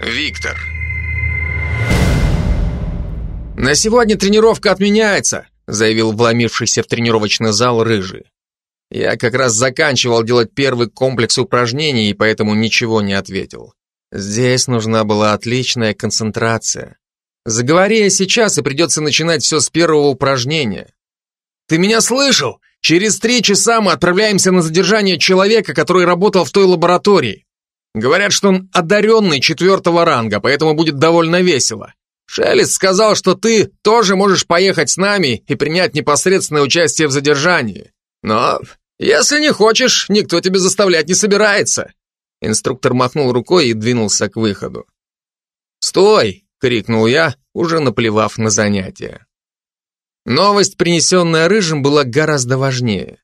Виктор. «На сегодня тренировка отменяется», заявил вломившийся в тренировочный зал Рыжий. Я как раз заканчивал делать первый комплекс упражнений и поэтому ничего не ответил. Здесь нужна была отличная концентрация. Заговори я сейчас, и придется начинать все с первого упражнения. Ты меня слышал? Через три часа мы отправляемся на задержание человека, который работал в той лаборатории. Говорят, что он одаренный четвертого ранга, поэтому будет довольно весело. Шелест сказал, что ты тоже можешь поехать с нами и принять непосредственное участие в задержании. Но если не хочешь, никто тебя заставлять не собирается. Инструктор махнул рукой и двинулся к выходу. «Стой!» — крикнул я, уже наплевав на занятия. Новость, принесенная Рыжим, была гораздо важнее.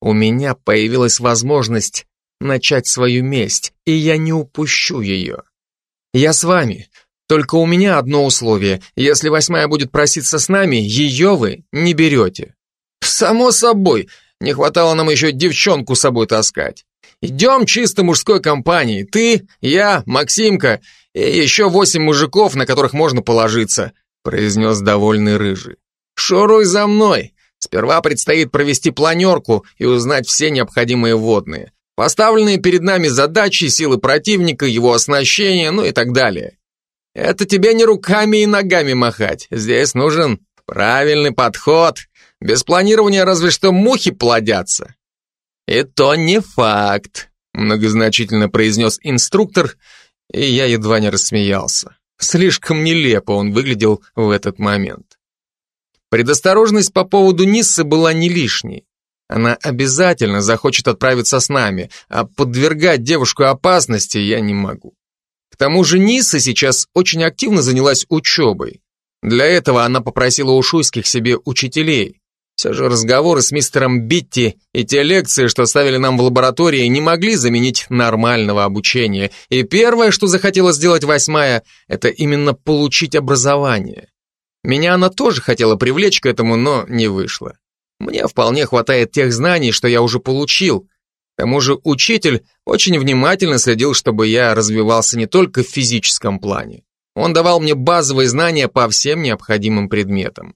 У меня появилась возможность начать свою месть, и я не упущу ее. Я с вами, только у меня одно условие. Если восьмая будет проситься с нами, ее вы не берете. Само собой, не хватало нам еще девчонку с собой таскать. Идем чисто мужской компанией. Ты, я, Максимка и еще восемь мужиков, на которых можно положиться, произнес довольный рыжий. Шуруй за мной. Сперва предстоит провести планерку и узнать все необходимые водные. Поставленные перед нами задачи, силы противника, его оснащение, ну и так далее. Это тебе не руками и ногами махать. Здесь нужен правильный подход. Без планирования разве что мухи плодятся. И то не факт, многозначительно произнес инструктор, и я едва не рассмеялся. Слишком нелепо он выглядел в этот момент. Предосторожность по поводу Ниссы была не лишней. Она обязательно захочет отправиться с нами, а подвергать девушку опасности я не могу. К тому же Ниса сейчас очень активно занялась учебой. Для этого она попросила у Шуйских себе учителей. Все же разговоры с мистером Битти и те лекции, что ставили нам в лаборатории, не могли заменить нормального обучения. И первое, что захотела сделать восьмая, это именно получить образование. Меня она тоже хотела привлечь к этому, но не вышло. Мне вполне хватает тех знаний, что я уже получил, к тому же учитель очень внимательно следил, чтобы я развивался не только в физическом плане. Он давал мне базовые знания по всем необходимым предметам.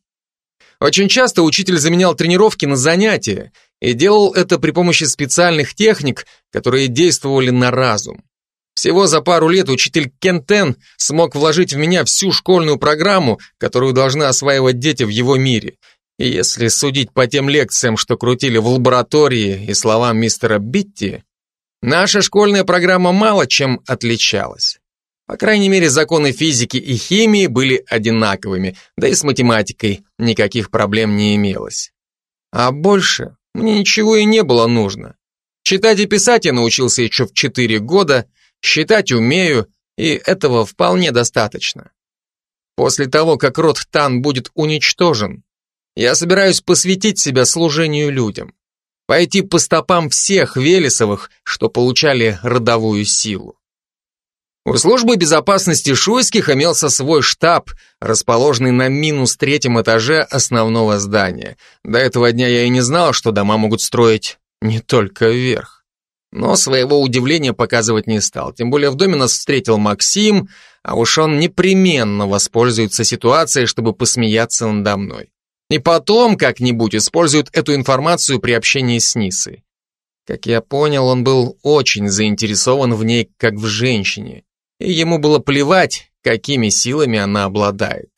Очень часто учитель заменял тренировки на занятия и делал это при помощи специальных техник, которые действовали на разум. Всего за пару лет учитель Кентен смог вложить в меня всю школьную программу, которую должны осваивать дети в его мире, если судить по тем лекциям, что крутили в лаборатории и словам мистера Битти, наша школьная программа мало чем отличалась. По крайней мере, законы физики и химии были одинаковыми, да и с математикой никаких проблем не имелось. А больше мне ничего и не было нужно. Читать и писать я научился еще в 4 года, считать умею, и этого вполне достаточно. После того, как род Тан будет уничтожен, я собираюсь посвятить себя служению людям. Пойти по стопам всех Велесовых, что получали родовую силу. У службы безопасности Шуйских имелся свой штаб, расположенный на минус третьем этаже основного здания. До этого дня я и не знал, что дома могут строить не только вверх. Но своего удивления показывать не стал. Тем более в доме нас встретил Максим, а уж он непременно воспользуется ситуацией, чтобы посмеяться надо мной. И потом как-нибудь используют эту информацию при общении с Нисой. Как я понял, он был очень заинтересован в ней как в женщине, и ему было плевать, какими силами она обладает.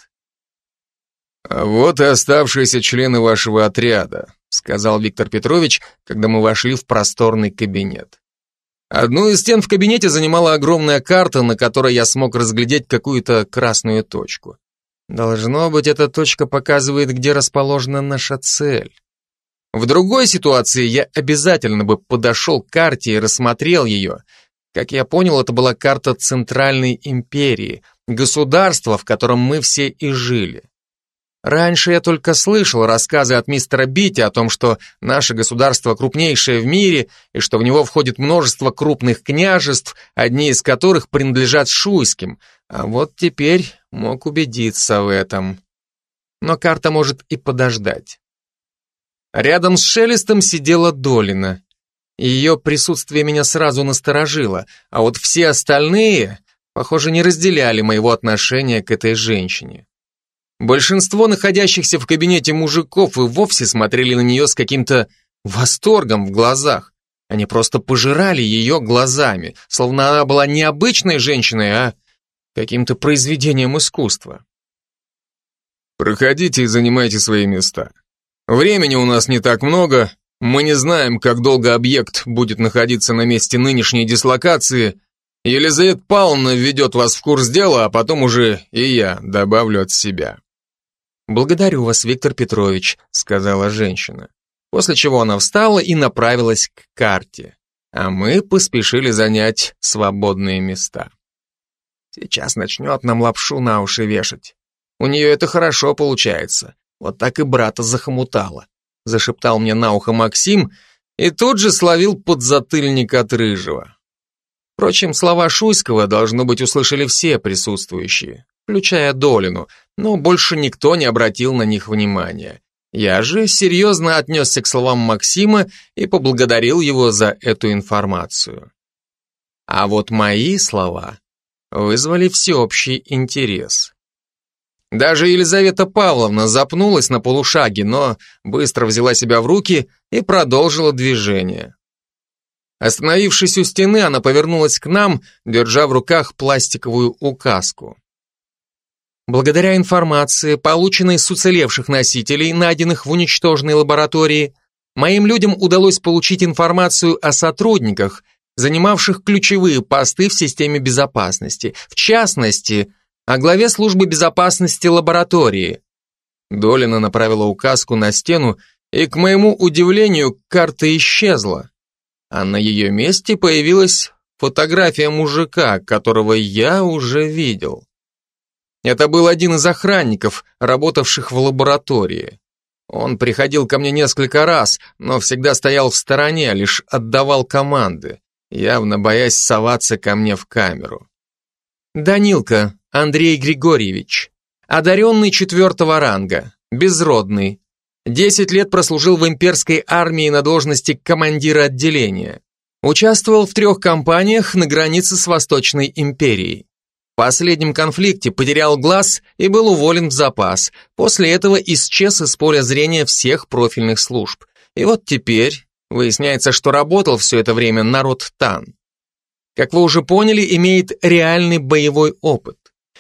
«А вот и оставшиеся члены вашего отряда», сказал Виктор Петрович, когда мы вошли в просторный кабинет. Одну из стен в кабинете занимала огромная карта, на которой я смог разглядеть какую-то красную точку. Должно быть, эта точка показывает, где расположена наша цель. В другой ситуации я обязательно бы подошел к карте и рассмотрел ее. Как я понял, это была карта Центральной империи, государства, в котором мы все и жили. Раньше я только слышал рассказы от мистера Бити о том, что наше государство крупнейшее в мире и что в него входит множество крупных княжеств, одни из которых принадлежат Шуйским, а вот теперь мог убедиться в этом. Но карта может и подождать. Рядом с Шелестом сидела Долина. Ее присутствие меня сразу насторожило, а вот все остальные похоже, не разделяли моего отношения к этой женщине. Большинство находящихся в кабинете мужиков и вовсе смотрели на нее с каким-то восторгом в глазах. Они просто пожирали ее глазами, словно она была не обычной женщиной, а каким-то произведением искусства. «Проходите и занимайте свои места. Времени у нас не так много, мы не знаем, как долго объект будет находиться на месте нынешней дислокации. Елизавета Павловна введет вас в курс дела, а потом уже и я добавлю от себя». «Благодарю вас, Виктор Петрович», — сказала женщина после чего она встала и направилась к карте, а мы поспешили занять свободные места. Сейчас начнет нам лапшу на уши вешать. У нее это хорошо получается, вот так и брата захомутала, зашептал мне на ухо Максим и тут же словил подзатыльник от рыжего. Впрочем, слова Шуйского, должно быть, услышали все присутствующие, включая Долину, но больше никто не обратил на них внимания. Я же серьезно отнесся к словам Максима и поблагодарил его за эту информацию. А вот мои слова вызвали всеобщий интерес. Даже Елизавета Павловна запнулась на полушаге, но быстро взяла себя в руки и продолжила движение. Остановившись у стены, она повернулась к нам, держа в руках пластиковую указку. Благодаря информации, полученной с уцелевших носителей, найденных в уничтоженной лаборатории, моим людям удалось получить информацию о сотрудниках, занимавших ключевые посты в системе безопасности, в частности, о главе службы безопасности лаборатории. Долина направила указку на стену, и, к моему удивлению, карта исчезла. А на ее месте появилась фотография мужика, которого я уже видел. Это был один из охранников, работавших в лаборатории. Он приходил ко мне несколько раз, но всегда стоял в стороне, лишь отдавал команды, явно боясь соваться ко мне в камеру. Данилка Андрей Григорьевич, одаренный четвертого ранга, безродный, Десять лет прослужил в имперской армии на должности командира отделения. Участвовал в трех кампаниях на границе с Восточной империей. В последнем конфликте потерял глаз и был уволен в запас. После этого исчез из поля зрения всех профильных служб. И вот теперь выясняется, что работал все это время народ Тан. Как вы уже поняли, имеет реальный боевой опыт.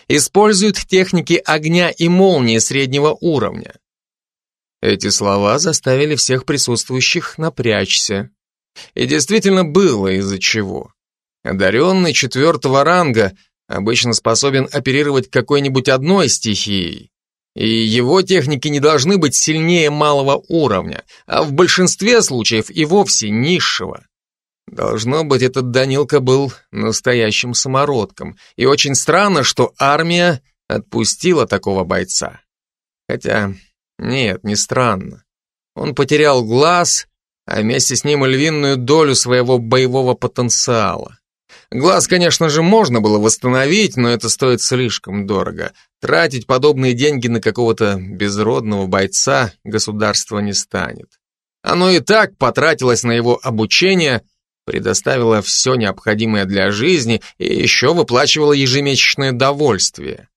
Использует техники огня и молнии среднего уровня. Эти слова заставили всех присутствующих напрячься. И действительно было из-за чего. Одаренный четвертого ранга – обычно способен оперировать какой-нибудь одной стихией. И его техники не должны быть сильнее малого уровня, а в большинстве случаев и вовсе низшего. Должно быть, этот Данилка был настоящим самородком, и очень странно, что армия отпустила такого бойца. Хотя, нет, не странно. Он потерял глаз, а вместе с ним львиную долю своего боевого потенциала. Глаз, конечно же, можно было восстановить, но это стоит слишком дорого. Тратить подобные деньги на какого-то безродного бойца государство не станет. Оно и так потратилось на его обучение, предоставило все необходимое для жизни и еще выплачивало ежемесячное довольствие.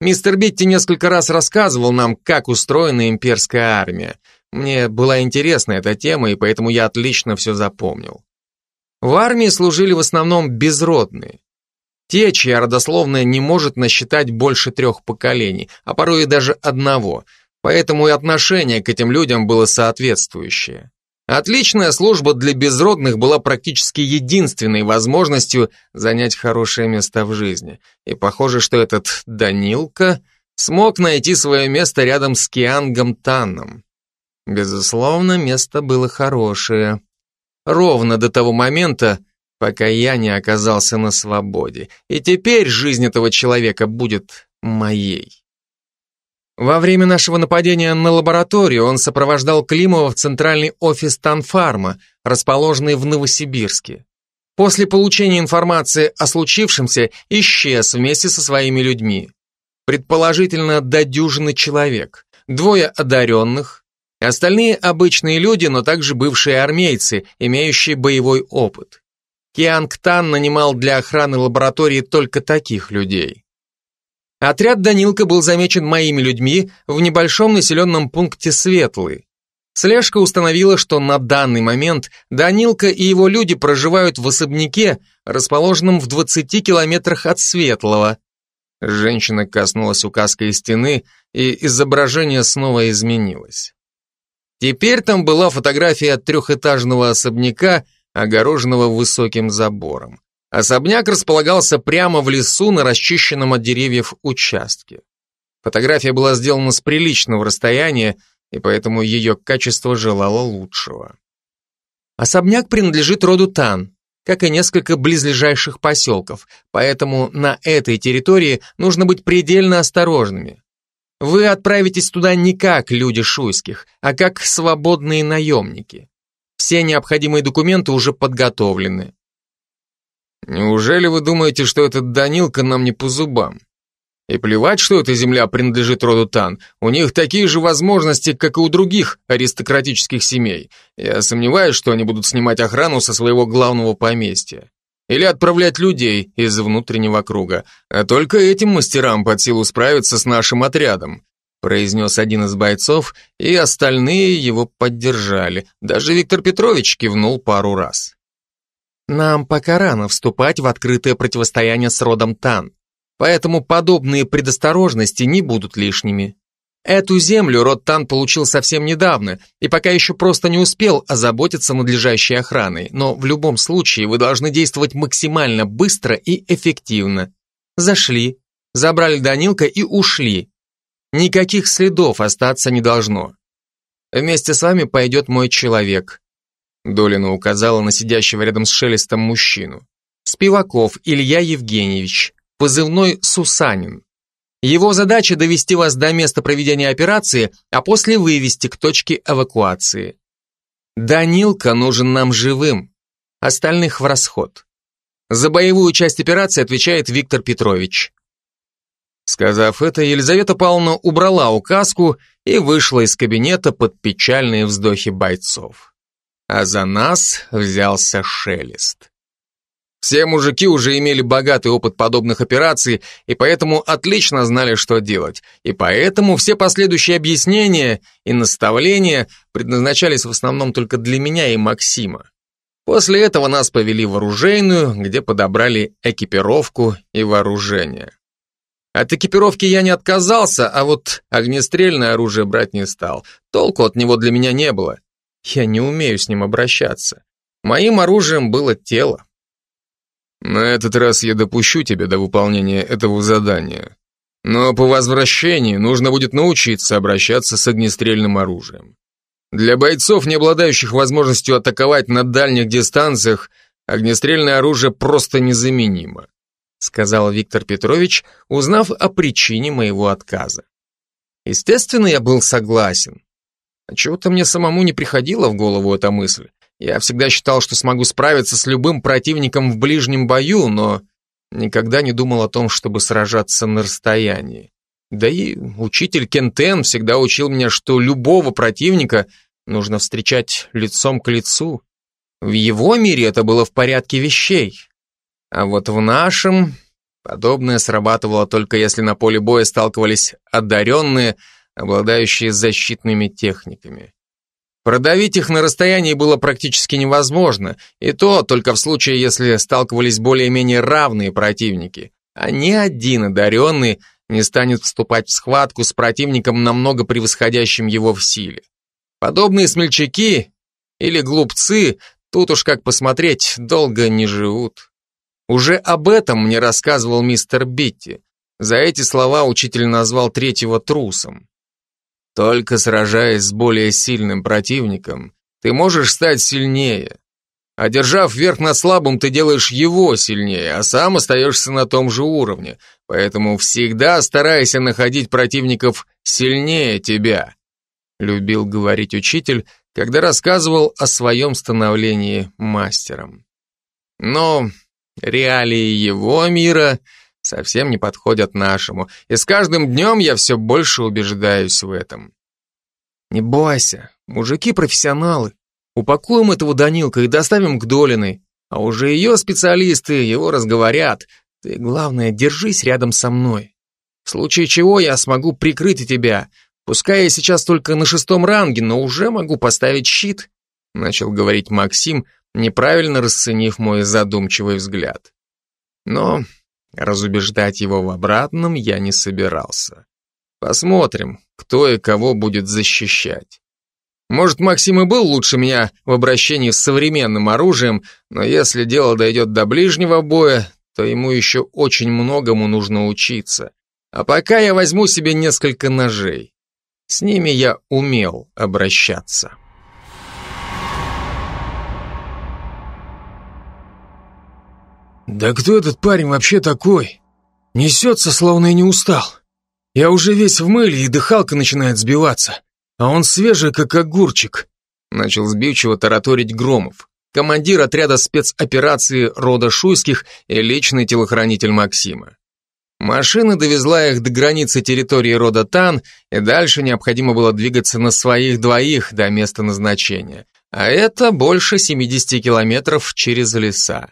Мистер Битти несколько раз рассказывал нам, как устроена имперская армия. Мне была интересна эта тема, и поэтому я отлично все запомнил. В армии служили в основном безродные. Те, чья родословная не может насчитать больше трех поколений, а порой и даже одного, поэтому и отношение к этим людям было соответствующее. Отличная служба для безродных была практически единственной возможностью занять хорошее место в жизни. И похоже, что этот Данилка смог найти свое место рядом с Киангом Танном. Безусловно, место было хорошее. Ровно до того момента, пока я не оказался на свободе. И теперь жизнь этого человека будет моей. Во время нашего нападения на лабораторию он сопровождал Климова в центральный офис Танфарма, расположенный в Новосибирске. После получения информации о случившемся исчез вместе со своими людьми. Предположительно, до дюжины человек. Двое одаренных, Остальные обычные люди, но также бывшие армейцы, имеющие боевой опыт. Кианг Тан нанимал для охраны лаборатории только таких людей. Отряд Данилка был замечен моими людьми в небольшом населенном пункте Светлый. Слежка установила, что на данный момент Данилка и его люди проживают в особняке, расположенном в 20 километрах от Светлого. Женщина коснулась указкой стены, и изображение снова изменилось. Теперь там была фотография трехэтажного особняка, огороженного высоким забором. Особняк располагался прямо в лесу на расчищенном от деревьев участке. Фотография была сделана с приличного расстояния, и поэтому ее качество желало лучшего. Особняк принадлежит роду Тан, как и несколько близлежащих поселков, поэтому на этой территории нужно быть предельно осторожными. Вы отправитесь туда не как люди шуйских, а как свободные наемники. Все необходимые документы уже подготовлены. Неужели вы думаете, что этот Данилка нам не по зубам? И плевать, что эта земля принадлежит роду Тан, у них такие же возможности, как и у других аристократических семей. Я сомневаюсь, что они будут снимать охрану со своего главного поместья. Или отправлять людей из внутреннего круга. А только этим мастерам под силу справиться с нашим отрядом, произнес один из бойцов, и остальные его поддержали. Даже Виктор Петрович кивнул пару раз. Нам пока рано вступать в открытое противостояние с родом Тан поэтому подобные предосторожности не будут лишними. Эту землю Роттан получил совсем недавно и пока еще просто не успел озаботиться надлежащей охраной, но в любом случае вы должны действовать максимально быстро и эффективно. Зашли, забрали Данилка и ушли. Никаких следов остаться не должно. Вместе с вами пойдет мой человек. Долина указала на сидящего рядом с Шелестом мужчину. Спиваков Илья Евгеньевич, позывной Сусанин. Его задача довести вас до места проведения операции, а после вывести к точке эвакуации. Данилка нужен нам живым, остальных в расход. За боевую часть операции отвечает Виктор Петрович. Сказав это, Елизавета Павловна убрала указку и вышла из кабинета под печальные вздохи бойцов. А за нас взялся Шелест. Все мужики уже имели богатый опыт подобных операций и поэтому отлично знали, что делать. И поэтому все последующие объяснения и наставления предназначались в основном только для меня и Максима. После этого нас повели в оружейную, где подобрали экипировку и вооружение. От экипировки я не отказался, а вот огнестрельное оружие брать не стал. Толку от него для меня не было. Я не умею с ним обращаться. Моим оружием было тело. На этот раз я допущу тебя до выполнения этого задания. Но по возвращении нужно будет научиться обращаться с огнестрельным оружием. Для бойцов, не обладающих возможностью атаковать на дальних дистанциях, огнестрельное оружие просто незаменимо, сказал Виктор Петрович, узнав о причине моего отказа. Естественно, я был согласен. А чего-то мне самому не приходила в голову эта мысль. Я всегда считал, что смогу справиться с любым противником в ближнем бою, но никогда не думал о том, чтобы сражаться на расстоянии. Да и учитель Кентен всегда учил меня, что любого противника нужно встречать лицом к лицу. В его мире это было в порядке вещей. А вот в нашем подобное срабатывало только если на поле боя сталкивались одаренные, обладающие защитными техниками. Продавить их на расстоянии было практически невозможно, и то только в случае, если сталкивались более-менее равные противники, а ни один одаренный не станет вступать в схватку с противником, намного превосходящим его в силе. Подобные смельчаки или глупцы, тут уж как посмотреть, долго не живут. Уже об этом мне рассказывал мистер Битти. За эти слова учитель назвал третьего трусом. Только сражаясь с более сильным противником, ты можешь стать сильнее. Одержав верх над слабым, ты делаешь его сильнее, а сам остаешься на том же уровне. Поэтому всегда старайся находить противников сильнее тебя. Любил говорить учитель, когда рассказывал о своем становлении мастером. Но реалии его мира совсем не подходят нашему, и с каждым днем я все больше убеждаюсь в этом. Не бойся, мужики профессионалы. Упакуем этого Данилка и доставим к Долиной. а уже ее специалисты его разговорят. Ты, главное, держись рядом со мной. В случае чего я смогу прикрыть тебя. Пускай я сейчас только на шестом ранге, но уже могу поставить щит», начал говорить Максим, неправильно расценив мой задумчивый взгляд. Но разубеждать его в обратном я не собирался. Посмотрим, кто и кого будет защищать. Может, Максим и был лучше меня в обращении с современным оружием, но если дело дойдет до ближнего боя, то ему еще очень многому нужно учиться. А пока я возьму себе несколько ножей. С ними я умел обращаться. «Да кто этот парень вообще такой? Несется, словно и не устал. Я уже весь в мыле, и дыхалка начинает сбиваться, а он свежий, как огурчик», начал сбивчиво тараторить Громов, командир отряда спецоперации рода Шуйских и личный телохранитель Максима. Машина довезла их до границы территории рода Тан, и дальше необходимо было двигаться на своих двоих до места назначения. А это больше 70 километров через леса.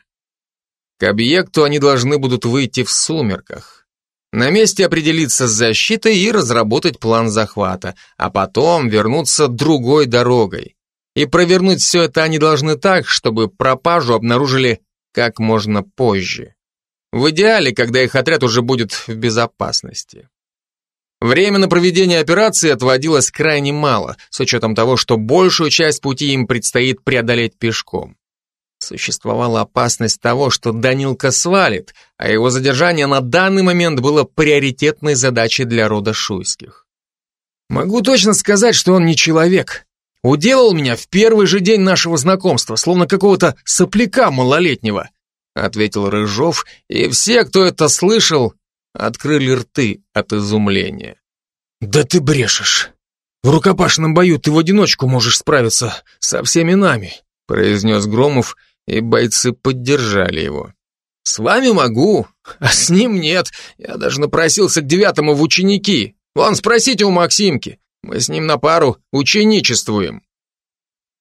К объекту они должны будут выйти в сумерках. На месте определиться с защитой и разработать план захвата, а потом вернуться другой дорогой. И провернуть все это они должны так, чтобы пропажу обнаружили как можно позже. В идеале, когда их отряд уже будет в безопасности. Время на проведение операции отводилось крайне мало, с учетом того, что большую часть пути им предстоит преодолеть пешком. Существовала опасность того, что Данилка свалит, а его задержание на данный момент было приоритетной задачей для рода Шуйских. Могу точно сказать, что он не человек. Уделал меня в первый же день нашего знакомства, словно какого-то сопляка малолетнего, ответил Рыжов, и все, кто это слышал, открыли рты от изумления. Да ты брешешь. В рукопашном бою ты в одиночку можешь справиться со всеми нами, произнес Громов и бойцы поддержали его. «С вами могу, а с ним нет. Я даже напросился к девятому в ученики. Вон, спросите у Максимки. Мы с ним на пару ученичествуем».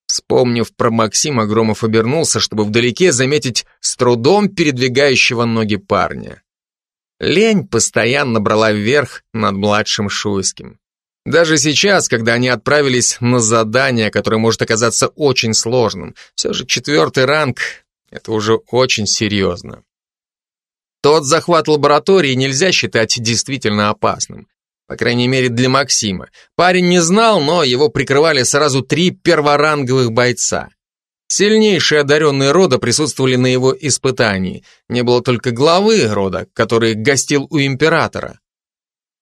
Вспомнив про Максима, Громов обернулся, чтобы вдалеке заметить с трудом передвигающего ноги парня. Лень постоянно брала вверх над младшим Шуйским. Даже сейчас, когда они отправились на задание, которое может оказаться очень сложным, все же четвертый ранг — это уже очень серьезно. Тот захват лаборатории нельзя считать действительно опасным. По крайней мере, для Максима. Парень не знал, но его прикрывали сразу три перворанговых бойца. Сильнейшие одаренные рода присутствовали на его испытании. Не было только главы рода, который гостил у императора.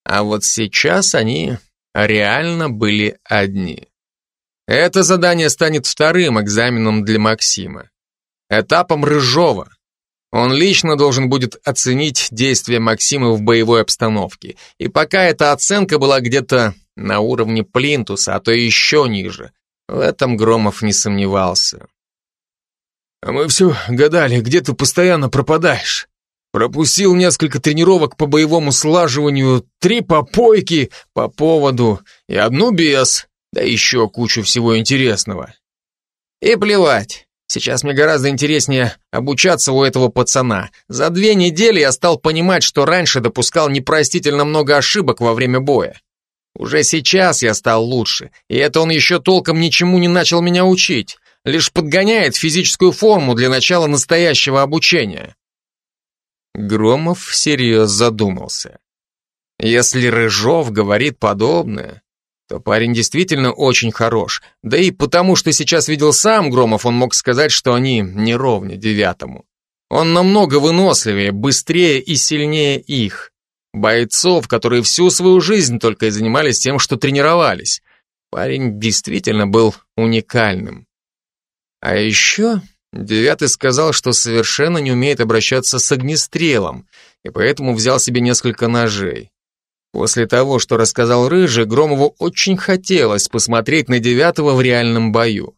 А вот сейчас они реально были одни. Это задание станет вторым экзаменом для Максима. Этапом Рыжова. Он лично должен будет оценить действия Максима в боевой обстановке. И пока эта оценка была где-то на уровне плинтуса, а то еще ниже, в этом Громов не сомневался. «А мы все гадали, где ты постоянно пропадаешь?» Пропустил несколько тренировок по боевому слаживанию, три попойки по поводу и одну без, да еще кучу всего интересного. И плевать. Сейчас мне гораздо интереснее обучаться у этого пацана. За две недели я стал понимать, что раньше допускал непростительно много ошибок во время боя. Уже сейчас я стал лучше, и это он еще толком ничему не начал меня учить, лишь подгоняет физическую форму для начала настоящего обучения. Громов всерьез задумался. Если Рыжов говорит подобное, то парень действительно очень хорош. Да и потому, что сейчас видел сам Громов, он мог сказать, что они не ровня девятому. Он намного выносливее, быстрее и сильнее их. Бойцов, которые всю свою жизнь только и занимались тем, что тренировались. Парень действительно был уникальным. А еще Девятый сказал, что совершенно не умеет обращаться с огнестрелом, и поэтому взял себе несколько ножей. После того, что рассказал Рыжий, Громову очень хотелось посмотреть на Девятого в реальном бою.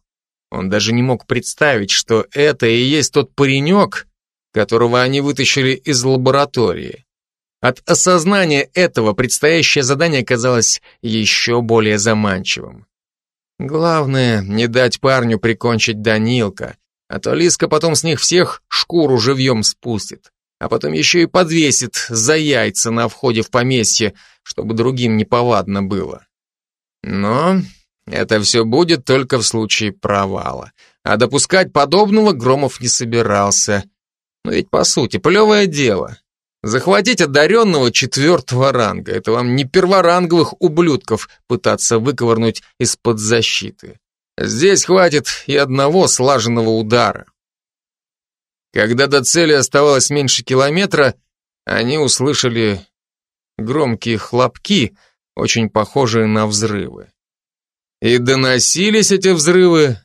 Он даже не мог представить, что это и есть тот паренек, которого они вытащили из лаборатории. От осознания этого предстоящее задание казалось еще более заманчивым. Главное, не дать парню прикончить Данилка, А то Лиска потом с них всех шкуру живьем спустит, а потом еще и подвесит за яйца на входе в поместье, чтобы другим неповадно было. Но это все будет только в случае провала. А допускать подобного Громов не собирался. Но ведь, по сути, плевое дело. Захватить одаренного четвертого ранга. Это вам не перворанговых ублюдков пытаться выковырнуть из-под защиты. Здесь хватит и одного слаженного удара. Когда до цели оставалось меньше километра, они услышали громкие хлопки, очень похожие на взрывы. И доносились эти взрывы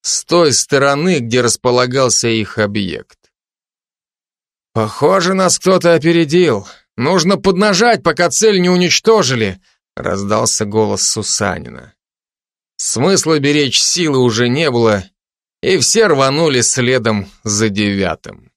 с той стороны, где располагался их объект. «Похоже, нас кто-то опередил. Нужно поднажать, пока цель не уничтожили», — раздался голос Сусанина. Смысла беречь силы уже не было, и все рванули следом за девятым.